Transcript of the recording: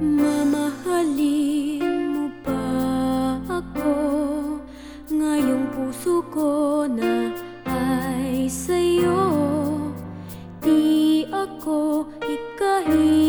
Mamahalin mo pa ako. Ngayong puso ko na ay sa'yo. Di ako ikahit